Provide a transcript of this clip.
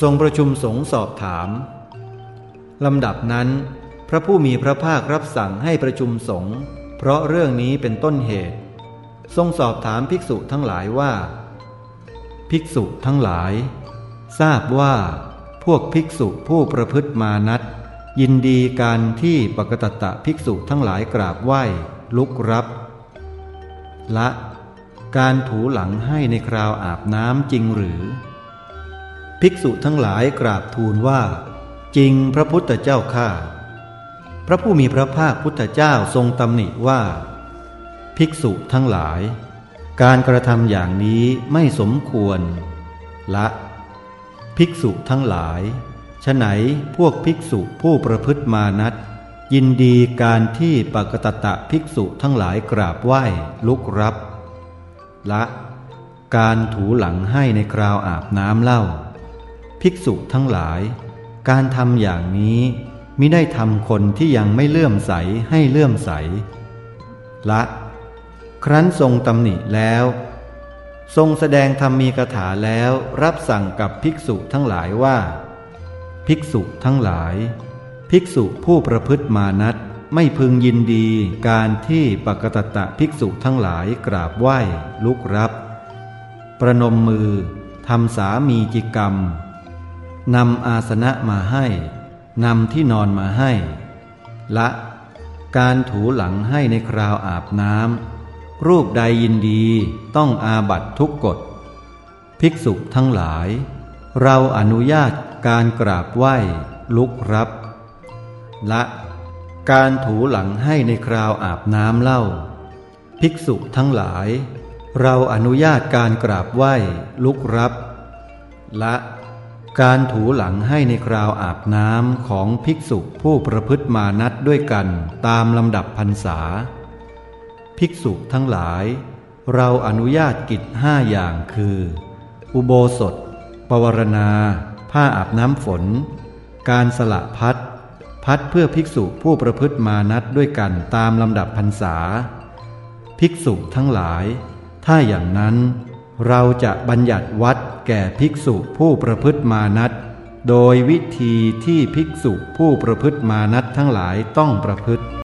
ทรงประชุมสงสอบถาม ลำดับนั้น พระผู้มีพระภาครับสั่งให้ประชุมสงฆ์เพราะเรื่องนี้เป็นต้นเหตุ ทรงสอบถามภิกษุทั้งหลายว่า ภิกษุทั้งหลาย ทราบว่าพวกภิกษุผู้ประพฤติมานัดยินดีการที่ปกตตะภิกษุทั้งหลายกราบไหว้ ลุกรับ ละ การถูหลังให้ในคราวอาบน้ำจริงหรือ ภิกษุทั้งหลายกราบทูลว่า จริงพระพุทธเจ้าข้าพระผู้มีพระภาคพุทธเจ้าทรงตำหนิว่า ภิกษุทั้งหลาย การกระทำอย่างนี้ไม่สมควร ละ ภิกษุทั้งหลายฉไหนพวกภิกษุผู้ประพฤติมานัดยินดีการที่ปกตตะภิกษุทั้งหลายกราบไหว้ลุกรับ ละ การถูหลังให้ในคราวอาบน้ำเล่า ภิกษุทั้งหลาย การทำอย่างนี้มิได้ทำคนที่ยังไม่เลื่อมใสให้เลื่อมใส ละ ครั้นทรงตำหนิแล้ว ทรงแสดงธรรมีกถาแล้วรับสั่งกับภิกษุทั้งหลายว่า ภิกษุทั้งหลาย ภิกษุผู้ประพฤติมานัดไม่พึงยินดีการที่ปกตตะภิกษุทั้งหลายกราบไหว้ลุกรับ ประนมมือทำสามีจิกรรม นำอาสนะมาให้ นำที่นอนมาให้ ละ การถูหลังให้ในคราวอาบน้ำ รูปใดยินดีต้องอาบัตทุกกฎ ภิกษุทั้งหลาย เราอนุญาตการกราบไหว้ ลุกรับ ละ การถูหลังให้ในคราวอาบน้ำเล่า ภิกษุทั้งหลาย เราอนุญาตการกราบไหว้ ลุกรับ ละ การถูหลังให้ในคราวอาบน้ำของภิกษุผู้ประพฤติมานัดด้วยกันตามลำดับพรรษา ภิกษุทั้งหลาย เราอนุญาตกิจห้าอย่างคือ อุโบสถ ปวารณา ผ้าอาบน้ำฝน การสละพัดพัดเพื่อภิกษุผู้ประพฤติมานัดด้วยกันตามลำดับพรรษา ภิกษุทั้งหลาย ถ้าอย่างนั้น เราจะบัญญัติวัดแก่ภิกษุผู้ประพฤติมานัดโดยวิธีที่ภิกษุผู้ประพฤติมานัดทั้งหลายต้องประพฤติ